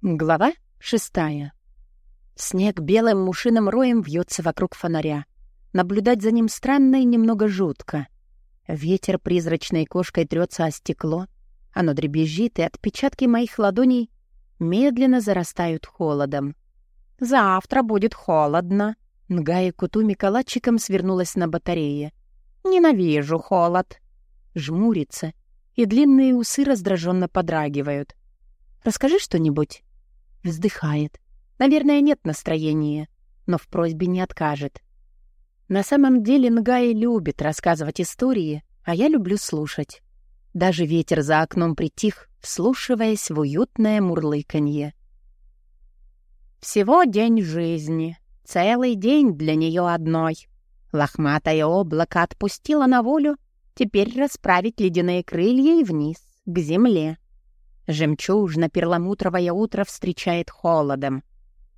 Глава шестая. Снег белым мушиным роем вьется вокруг фонаря. Наблюдать за ним странно и немного жутко. Ветер призрачной кошкой трется о стекло. Оно дребезжит, и отпечатки моих ладоней медленно зарастают холодом. «Завтра будет холодно», — Нгая Кутуми калачиком свернулась на батарее. «Ненавижу холод». Жмурится, и длинные усы раздраженно подрагивают. «Расскажи что-нибудь». Вздыхает. Наверное, нет настроения, но в просьбе не откажет. На самом деле Нгай любит рассказывать истории, а я люблю слушать. Даже ветер за окном притих, вслушиваясь в уютное мурлыканье. Всего день жизни, целый день для нее одной. Лохматое облако отпустило на волю, теперь расправить ледяные крылья и вниз, к земле. Жемчужно-перламутровое утро встречает холодом.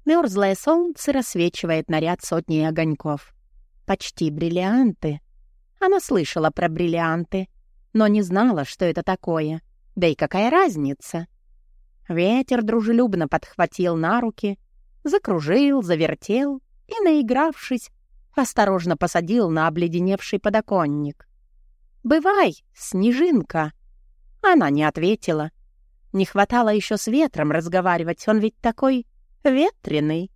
Мёрзлое солнце рассвечивает наряд сотни огоньков. Почти бриллианты. Она слышала про бриллианты, но не знала, что это такое. Да и какая разница? Ветер дружелюбно подхватил на руки, закружил, завертел и, наигравшись, осторожно посадил на обледеневший подоконник. «Бывай, снежинка!» Она не ответила, не хватало еще с ветром разговаривать, он ведь такой ветреный.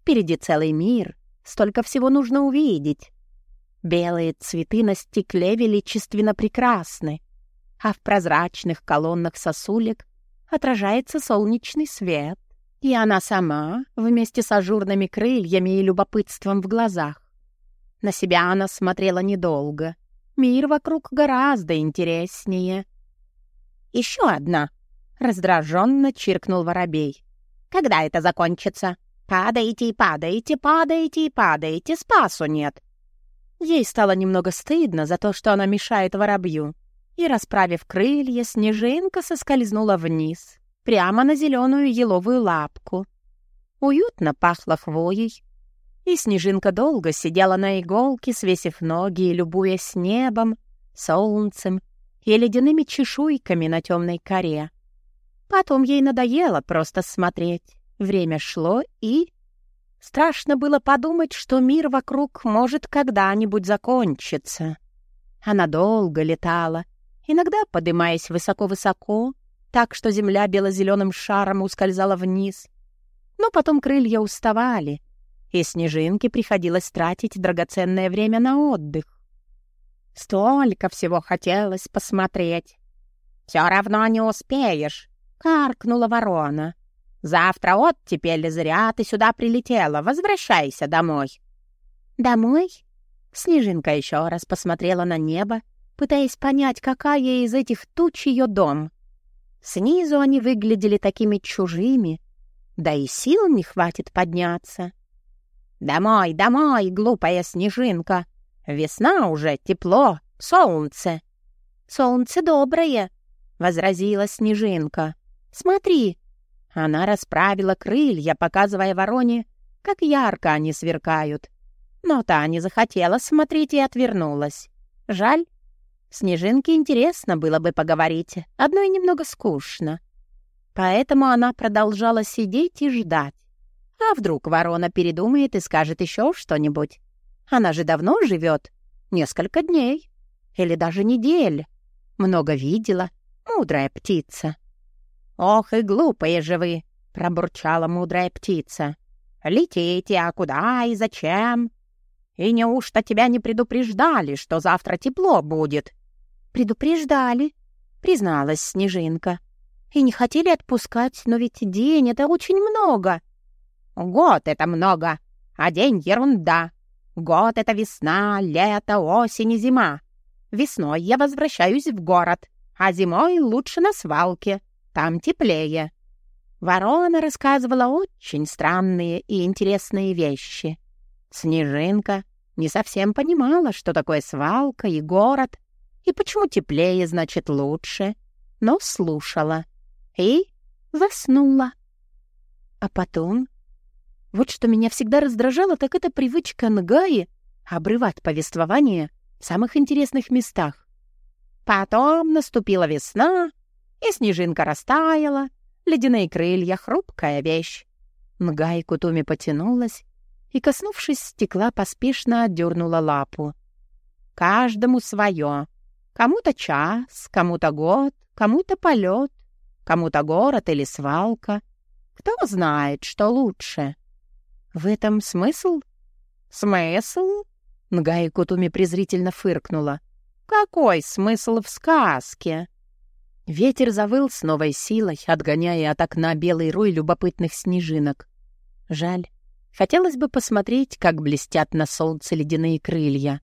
Впереди целый мир, столько всего нужно увидеть. Белые цветы на стекле величественно прекрасны, а в прозрачных колоннах сосулек отражается солнечный свет. И она сама, вместе с ажурными крыльями и любопытством в глазах. На себя она смотрела недолго. Мир вокруг гораздо интереснее. Еще одна Раздраженно чиркнул воробей. «Когда это закончится? Падаете и падаете, падаете и падаете, спасу нет!» Ей стало немного стыдно за то, что она мешает воробью. И, расправив крылья, снежинка соскользнула вниз, прямо на зеленую еловую лапку. Уютно пахло хвоей, и снежинка долго сидела на иголке, свесив ноги и любуясь небом, солнцем и ледяными чешуйками на темной коре. Потом ей надоело просто смотреть. Время шло, и... Страшно было подумать, что мир вокруг может когда-нибудь закончиться. Она долго летала, иногда подымаясь высоко-высоко, так что земля бело-зеленым шаром ускользала вниз. Но потом крылья уставали, и снежинке приходилось тратить драгоценное время на отдых. Столько всего хотелось посмотреть. «Все равно не успеешь», Каркнула ворона. «Завтра оттепель зря ты сюда прилетела. Возвращайся домой». «Домой?» Снежинка еще раз посмотрела на небо, пытаясь понять, какая из этих туч ее дом. Снизу они выглядели такими чужими, да и сил не хватит подняться. «Домой, домой, глупая снежинка! Весна уже, тепло, солнце!» «Солнце доброе!» — возразила снежинка. Смотри!» Она расправила крылья, показывая вороне, как ярко они сверкают. Но та не захотела смотреть и отвернулась. Жаль. Снежинке интересно было бы поговорить, одной немного скучно. Поэтому она продолжала сидеть и ждать. А вдруг ворона передумает и скажет еще что-нибудь? Она же давно живет, несколько дней или даже недель. Много видела, мудрая птица. «Ох и глупые же вы!» — пробурчала мудрая птица. «Летите, а куда и зачем? И неужто тебя не предупреждали, что завтра тепло будет?» «Предупреждали», — призналась Снежинка. «И не хотели отпускать, но ведь день — это очень много». «Год — это много, а день — ерунда. Год — это весна, лето, осень и зима. Весной я возвращаюсь в город, а зимой лучше на свалке. Там теплее. Ворона рассказывала очень странные и интересные вещи. Снежинка не совсем понимала, что такое свалка и город, и почему теплее значит лучше, но слушала и заснула. А потом... Вот что меня всегда раздражало, так это привычка Нгаи обрывать повествование в самых интересных местах. Потом наступила весна, и снежинка растаяла, Ледяные крылья — хрупкая вещь. Нгай Кутуми потянулась и, коснувшись стекла, поспешно отдернула лапу. Каждому свое. Кому-то час, кому-то год, кому-то полет, кому-то город или свалка. Кто знает, что лучше. В этом смысл? Смысл? Нгай Кутуми презрительно фыркнула. Какой смысл в сказке? Ветер завыл с новой силой, отгоняя от окна белый рой любопытных снежинок. Жаль. Хотелось бы посмотреть, как блестят на солнце ледяные крылья.